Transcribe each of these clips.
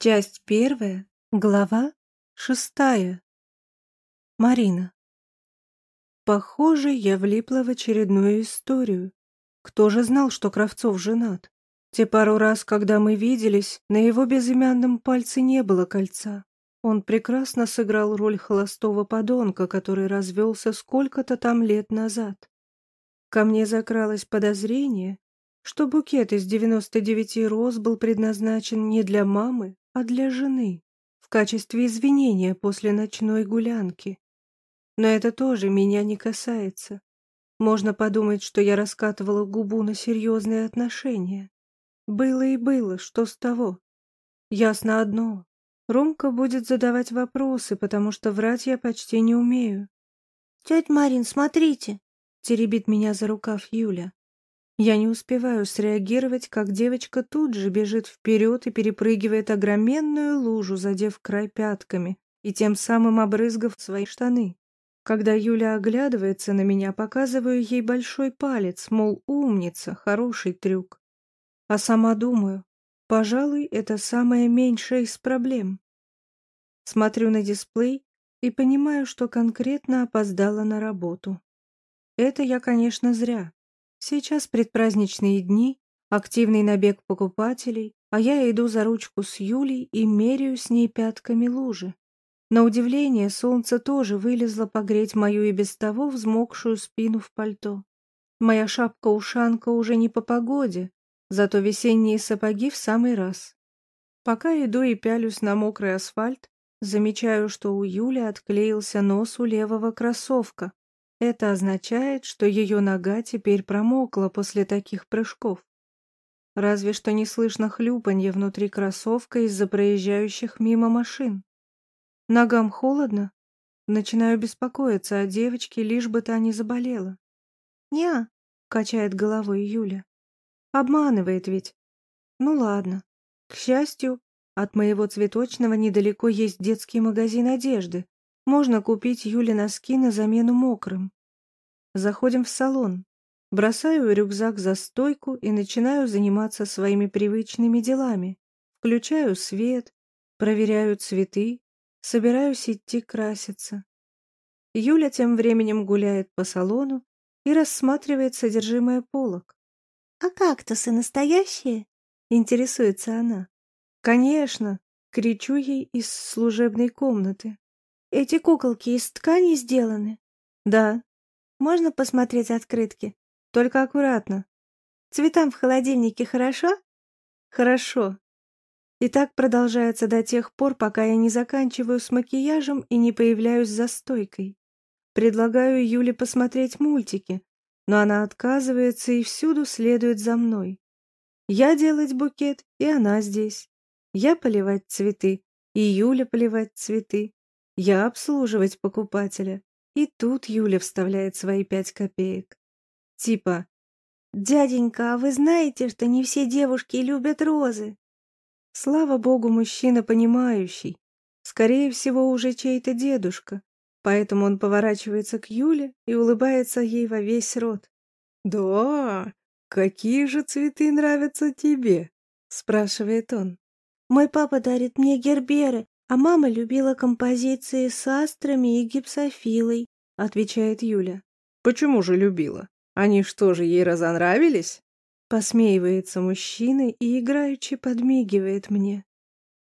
Часть первая, глава шестая. Марина. Похоже, я влипла в очередную историю. Кто же знал, что Кравцов женат? Те пару раз, когда мы виделись, на его безымянном пальце не было кольца. Он прекрасно сыграл роль холостого подонка, который развелся сколько-то там лет назад. Ко мне закралось подозрение, что букет из 99 роз был предназначен не для мамы, а для жены, в качестве извинения после ночной гулянки. Но это тоже меня не касается. Можно подумать, что я раскатывала губу на серьезные отношения. Было и было, что с того. Ясно одно. Ромка будет задавать вопросы, потому что врать я почти не умею. «Тетя Марин, смотрите!» — теребит меня за рукав Юля. Я не успеваю среагировать, как девочка тут же бежит вперед и перепрыгивает огроменную лужу, задев край пятками и тем самым обрызгав свои штаны. Когда Юля оглядывается на меня, показываю ей большой палец, мол, умница, хороший трюк. А сама думаю, пожалуй, это самое меньшее из проблем. Смотрю на дисплей и понимаю, что конкретно опоздала на работу. Это я, конечно, зря. Сейчас предпраздничные дни, активный набег покупателей, а я иду за ручку с Юлей и меряю с ней пятками лужи. На удивление, солнце тоже вылезло погреть мою и без того взмокшую спину в пальто. Моя шапка-ушанка уже не по погоде, зато весенние сапоги в самый раз. Пока иду и пялюсь на мокрый асфальт, замечаю, что у Юли отклеился нос у левого кроссовка. Это означает, что ее нога теперь промокла после таких прыжков. Разве что не слышно хлюпанье внутри кроссовка из-за проезжающих мимо машин. Ногам холодно? Начинаю беспокоиться о девочке, лишь бы та не заболела. «Не-а», качает головой Юля. «Обманывает ведь. Ну ладно. К счастью, от моего цветочного недалеко есть детский магазин одежды, можно купить Юле носки на замену мокрым. Заходим в салон. Бросаю рюкзак за стойку и начинаю заниматься своими привычными делами. Включаю свет, проверяю цветы, собираюсь идти краситься. Юля тем временем гуляет по салону и рассматривает содержимое полок. «А кактусы настоящие?» — интересуется она. «Конечно!» — кричу ей из служебной комнаты. Эти куколки из ткани сделаны? Да. Можно посмотреть открытки? Только аккуратно. Цветам в холодильнике хорошо? Хорошо. И так продолжается до тех пор, пока я не заканчиваю с макияжем и не появляюсь за стойкой. Предлагаю Юле посмотреть мультики, но она отказывается и всюду следует за мной. Я делать букет, и она здесь. Я поливать цветы, и Юля поливать цветы. Я обслуживать покупателя. И тут Юля вставляет свои пять копеек. Типа, «Дяденька, а вы знаете, что не все девушки любят розы?» Слава богу, мужчина понимающий. Скорее всего, уже чей-то дедушка. Поэтому он поворачивается к Юле и улыбается ей во весь рот. «Да, какие же цветы нравятся тебе?» — спрашивает он. «Мой папа дарит мне герберы, а мама любила композиции с астрами и гипсофилой, отвечает Юля. Почему же любила? Они что же ей разонравились? Посмеивается мужчина и играючи подмигивает мне.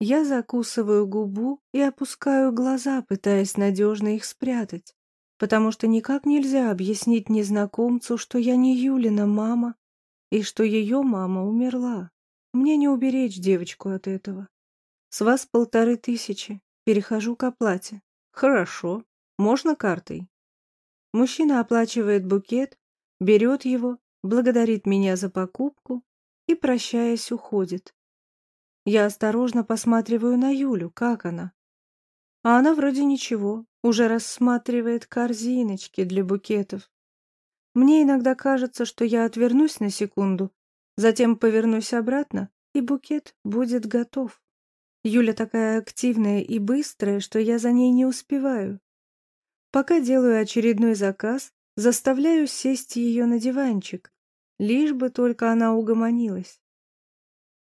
Я закусываю губу и опускаю глаза, пытаясь надежно их спрятать, потому что никак нельзя объяснить незнакомцу, что я не Юлина мама и что ее мама умерла. Мне не уберечь девочку от этого. С вас полторы тысячи. Перехожу к оплате. Хорошо. Можно картой? Мужчина оплачивает букет, берет его, благодарит меня за покупку и, прощаясь, уходит. Я осторожно посматриваю на Юлю, как она. А она вроде ничего, уже рассматривает корзиночки для букетов. Мне иногда кажется, что я отвернусь на секунду, затем повернусь обратно, и букет будет готов. Юля такая активная и быстрая, что я за ней не успеваю. Пока делаю очередной заказ, заставляю сесть ее на диванчик, лишь бы только она угомонилась.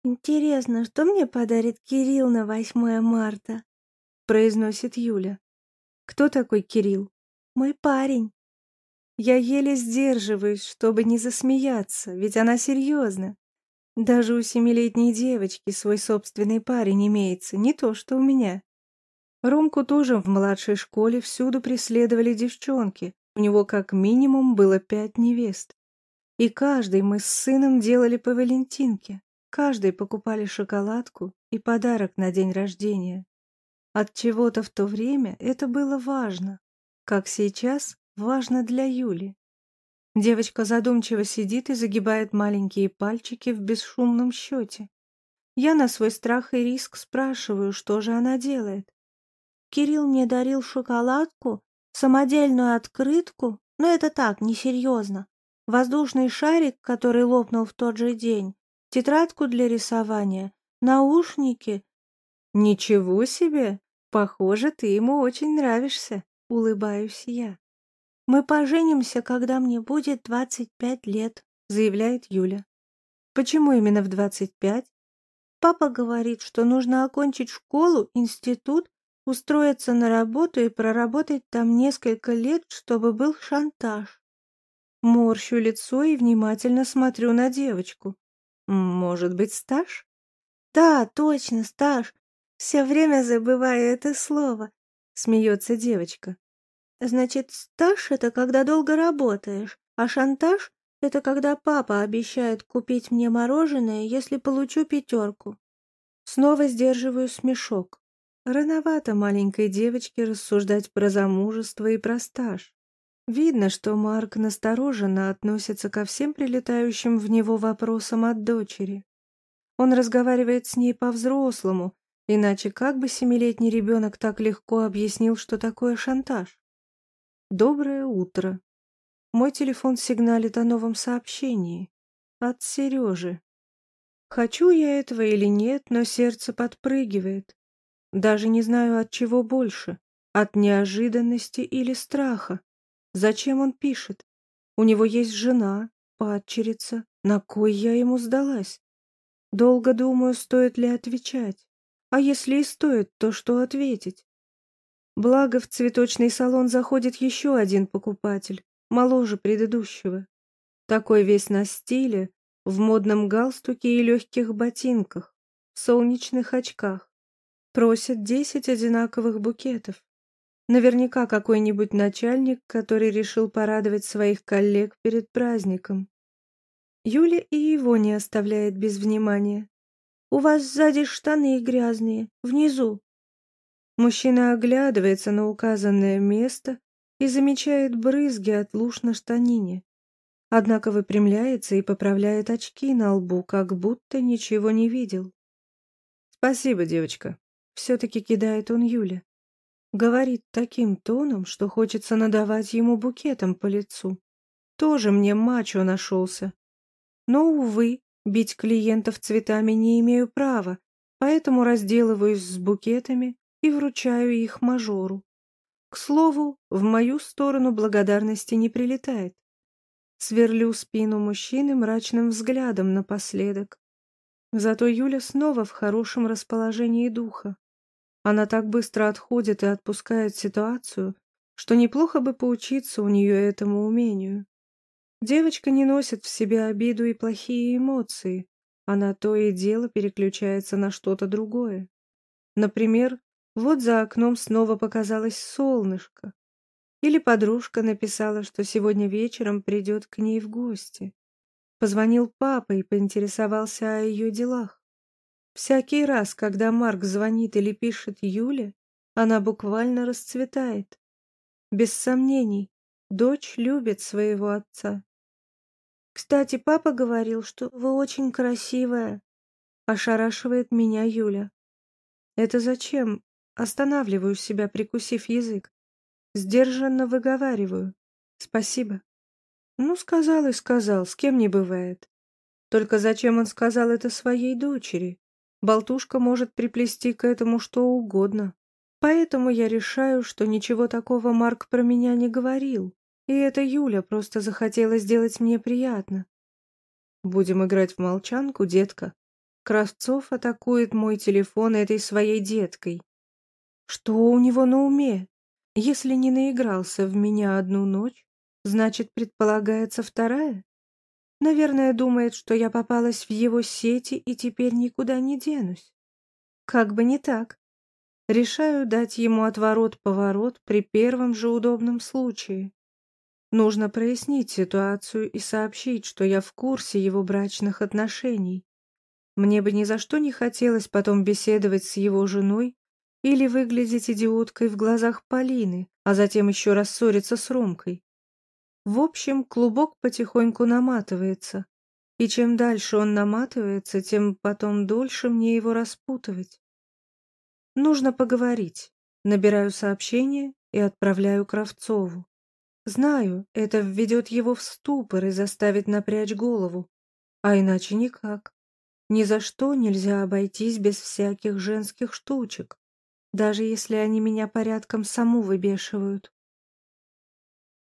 Интересно, что мне подарит Кирилл на 8 марта? произносит Юля. Кто такой Кирилл? Мой парень. Я еле сдерживаюсь, чтобы не засмеяться, ведь она серьезна. Даже у семилетней девочки свой собственный парень имеется, не то что у меня. Ромку тоже в младшей школе всюду преследовали девчонки. У него как минимум было пять невест. И каждый мы с сыном делали по Валентинке. Каждый покупали шоколадку и подарок на день рождения. От чего-то в то время это было важно, как сейчас важно для Юли. Девочка задумчиво сидит и загибает маленькие пальчики в бесшумном счете. Я на свой страх и риск спрашиваю, что же она делает. Кирилл мне дарил шоколадку, самодельную открытку, но это так, несерьезно. Воздушный шарик, который лопнул в тот же день, тетрадку для рисования, наушники. Ничего себе! Похоже, ты ему очень нравишься, улыбаюсь я. «Мы поженимся, когда мне будет двадцать пять лет», — заявляет Юля. «Почему именно в двадцать пять?» «Папа говорит, что нужно окончить школу, институт, устроиться на работу и проработать там несколько лет, чтобы был шантаж». Морщу лицо и внимательно смотрю на девочку. «Может быть, стаж?» «Да, точно, стаж. Все время забываю это слово», — смеется девочка. Значит, стаж — это когда долго работаешь, а шантаж — это когда папа обещает купить мне мороженое, если получу пятерку. Снова сдерживаю смешок. Рановато маленькой девочке рассуждать про замужество и про стаж. Видно, что Марк настороженно относится ко всем прилетающим в него вопросам от дочери. Он разговаривает с ней по-взрослому, иначе как бы семилетний ребенок так легко объяснил, что такое шантаж? Доброе утро. Мой телефон сигналит о новом сообщении. От Сережи. Хочу я этого или нет, но сердце подпрыгивает. Даже не знаю, от чего больше. От неожиданности или страха. Зачем он пишет? У него есть жена, падчерица. На кой я ему сдалась? Долго думаю, стоит ли отвечать. А если и стоит, то что ответить? Благо, в цветочный салон заходит еще один покупатель, моложе предыдущего. Такой весь на стиле, в модном галстуке и легких ботинках, в солнечных очках. Просит десять одинаковых букетов. Наверняка какой-нибудь начальник, который решил порадовать своих коллег перед праздником. Юля и его не оставляет без внимания. «У вас сзади штаны грязные, внизу», Мужчина оглядывается на указанное место и замечает брызги от луж на штанине. Однако выпрямляется и поправляет очки на лбу, как будто ничего не видел. «Спасибо, девочка», — все-таки кидает он Юле. Говорит таким тоном, что хочется надавать ему букетом по лицу. Тоже мне мачо нашелся. Но, увы, бить клиентов цветами не имею права, поэтому разделываюсь с букетами и вручаю их мажору. К слову, в мою сторону благодарности не прилетает. Сверлю спину мужчины мрачным взглядом напоследок. Зато Юля снова в хорошем расположении духа. Она так быстро отходит и отпускает ситуацию, что неплохо бы поучиться у нее этому умению. Девочка не носит в себе обиду и плохие эмоции, она то и дело переключается на что-то другое. Например, вот за окном снова показалось солнышко. Или подружка написала, что сегодня вечером придет к ней в гости. Позвонил папа и поинтересовался о ее делах. Всякий раз, когда Марк звонит или пишет Юле, она буквально расцветает. Без сомнений, дочь любит своего отца. «Кстати, папа говорил, что вы очень красивая», — ошарашивает меня Юля. «Это зачем? Останавливаю себя, прикусив язык. Сдержанно выговариваю. Спасибо. Ну, сказал и сказал, с кем не бывает. Только зачем он сказал это своей дочери? Болтушка может приплести к этому что угодно. Поэтому я решаю, что ничего такого Марк про меня не говорил. И это Юля просто захотела сделать мне приятно. Будем играть в молчанку, детка. Кравцов атакует мой телефон этой своей деткой. Что у него на уме? Если не наигрался в меня одну ночь, значит, предполагается вторая? Наверное, думает, что я попалась в его сети и теперь никуда не денусь. Как бы не так. Решаю дать ему отворот-поворот при первом же удобном случае. Нужно прояснить ситуацию и сообщить, что я в курсе его брачных отношений. Мне бы ни за что не хотелось потом беседовать с его женой или выглядеть идиоткой в глазах Полины, а затем еще рассориться с Ромкой. В общем, клубок потихоньку наматывается, и чем дальше он наматывается, тем потом дольше мне его распутывать. Нужно поговорить. Набираю сообщение и отправляю Кравцову. Знаю, это введет его в ступор и заставит напрячь голову. А иначе никак. Ни за что нельзя обойтись без всяких женских штучек, даже если они меня порядком саму выбешивают.